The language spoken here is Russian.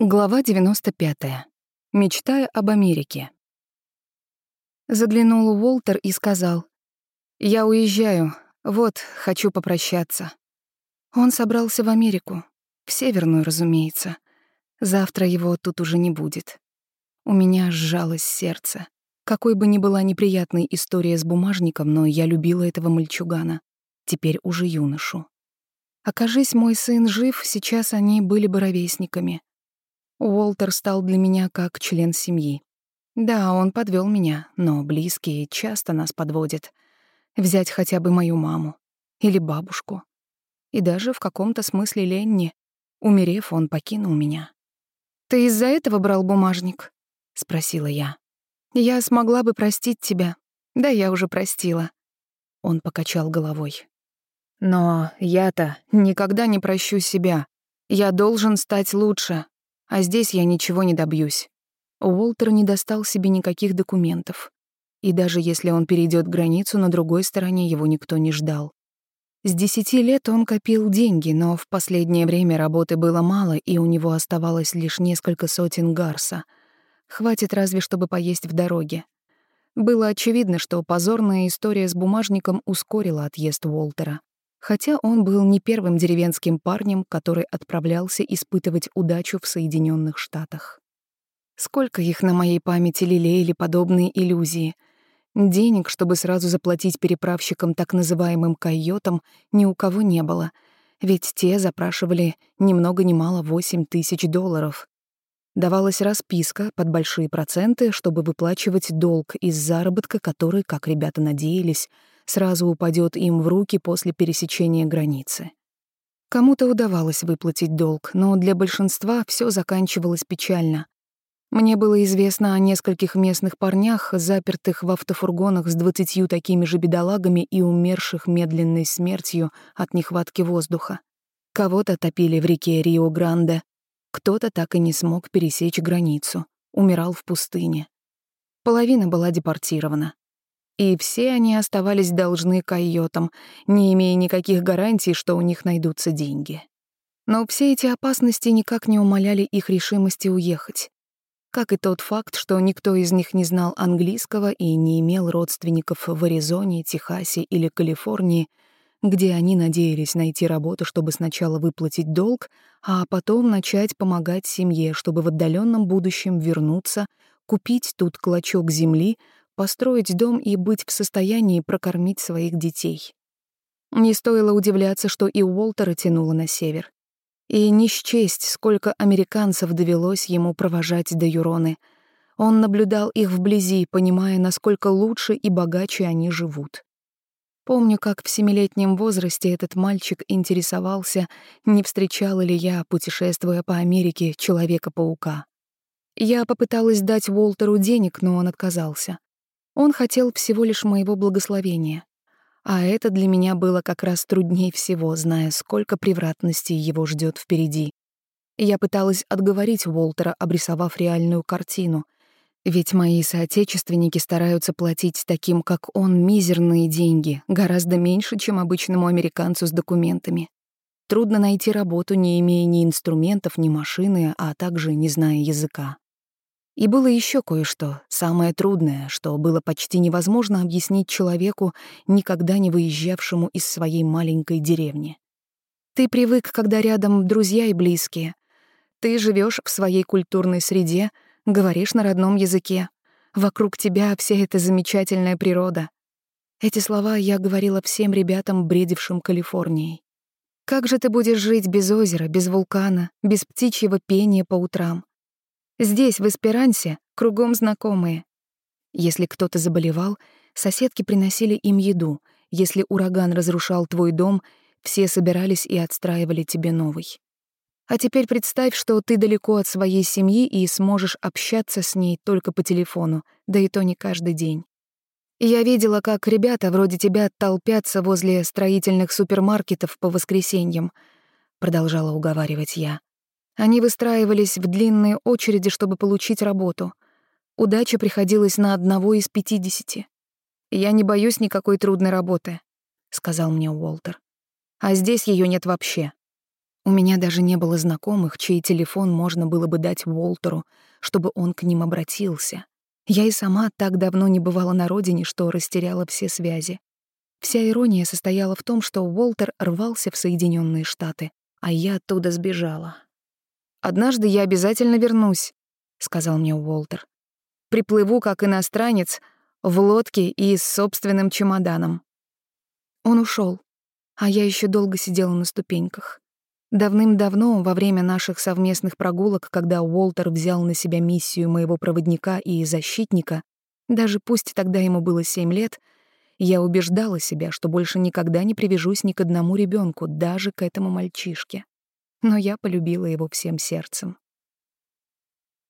Глава 95. Мечтая об Америке. Заглянул Уолтер и сказал, «Я уезжаю, вот, хочу попрощаться». Он собрался в Америку, в Северную, разумеется. Завтра его тут уже не будет. У меня сжалось сердце. Какой бы ни была неприятной история с бумажником, но я любила этого мальчугана, теперь уже юношу. Окажись мой сын жив, сейчас они были бы ровесниками — Уолтер стал для меня как член семьи. Да, он подвел меня, но близкие часто нас подводят. Взять хотя бы мою маму или бабушку. И даже в каком-то смысле Ленни. Умерев, он покинул меня. «Ты из-за этого брал бумажник?» — спросила я. «Я смогла бы простить тебя. Да, я уже простила». Он покачал головой. «Но я-то никогда не прощу себя. Я должен стать лучше, а здесь я ничего не добьюсь. Уолтер не достал себе никаких документов. И даже если он перейдет границу, на другой стороне его никто не ждал. С десяти лет он копил деньги, но в последнее время работы было мало, и у него оставалось лишь несколько сотен гарса. Хватит разве, чтобы поесть в дороге. Было очевидно, что позорная история с бумажником ускорила отъезд Уолтера хотя он был не первым деревенским парнем, который отправлялся испытывать удачу в Соединенных Штатах. Сколько их на моей памяти лелеяли подобные иллюзии. Денег, чтобы сразу заплатить переправщикам так называемым койотам, ни у кого не было, ведь те запрашивали ни много ни мало 8 тысяч долларов. Давалась расписка под большие проценты, чтобы выплачивать долг из заработка, который, как ребята надеялись, сразу упадет им в руки после пересечения границы. Кому-то удавалось выплатить долг, но для большинства все заканчивалось печально. Мне было известно о нескольких местных парнях, запертых в автофургонах с двадцатью такими же бедолагами и умерших медленной смертью от нехватки воздуха. Кого-то топили в реке Рио-Гранде, кто-то так и не смог пересечь границу, умирал в пустыне. Половина была депортирована. И все они оставались должны койотам, не имея никаких гарантий, что у них найдутся деньги. Но все эти опасности никак не умаляли их решимости уехать. Как и тот факт, что никто из них не знал английского и не имел родственников в Аризоне, Техасе или Калифорнии, где они надеялись найти работу, чтобы сначала выплатить долг, а потом начать помогать семье, чтобы в отдаленном будущем вернуться, купить тут клочок земли, построить дом и быть в состоянии прокормить своих детей. Не стоило удивляться, что и Уолтера тянуло на север. И не счесть, сколько американцев довелось ему провожать до Юроны. Он наблюдал их вблизи, понимая, насколько лучше и богаче они живут. Помню, как в семилетнем возрасте этот мальчик интересовался, не встречала ли я, путешествуя по Америке, Человека-паука. Я попыталась дать Уолтеру денег, но он отказался. Он хотел всего лишь моего благословения. А это для меня было как раз труднее всего, зная, сколько превратностей его ждет впереди. Я пыталась отговорить Уолтера, обрисовав реальную картину. Ведь мои соотечественники стараются платить таким, как он, мизерные деньги, гораздо меньше, чем обычному американцу с документами. Трудно найти работу, не имея ни инструментов, ни машины, а также не зная языка. И было еще кое-что, самое трудное, что было почти невозможно объяснить человеку, никогда не выезжавшему из своей маленькой деревни. Ты привык, когда рядом друзья и близкие. Ты живешь в своей культурной среде, говоришь на родном языке. Вокруг тебя вся эта замечательная природа. Эти слова я говорила всем ребятам, бредившим Калифорнией. Как же ты будешь жить без озера, без вулкана, без птичьего пения по утрам? Здесь, в Эсперансе, кругом знакомые. Если кто-то заболевал, соседки приносили им еду. Если ураган разрушал твой дом, все собирались и отстраивали тебе новый. А теперь представь, что ты далеко от своей семьи и сможешь общаться с ней только по телефону, да и то не каждый день. Я видела, как ребята вроде тебя толпятся возле строительных супермаркетов по воскресеньям, продолжала уговаривать я. Они выстраивались в длинные очереди, чтобы получить работу. Удача приходилась на одного из пятидесяти. «Я не боюсь никакой трудной работы», — сказал мне Уолтер. «А здесь ее нет вообще». У меня даже не было знакомых, чей телефон можно было бы дать Уолтеру, чтобы он к ним обратился. Я и сама так давно не бывала на родине, что растеряла все связи. Вся ирония состояла в том, что Уолтер рвался в Соединенные Штаты, а я оттуда сбежала. «Однажды я обязательно вернусь», — сказал мне Уолтер. «Приплыву как иностранец в лодке и с собственным чемоданом». Он ушел, а я еще долго сидела на ступеньках. Давным-давно, во время наших совместных прогулок, когда Уолтер взял на себя миссию моего проводника и защитника, даже пусть тогда ему было семь лет, я убеждала себя, что больше никогда не привяжусь ни к одному ребенку, даже к этому мальчишке. Но я полюбила его всем сердцем.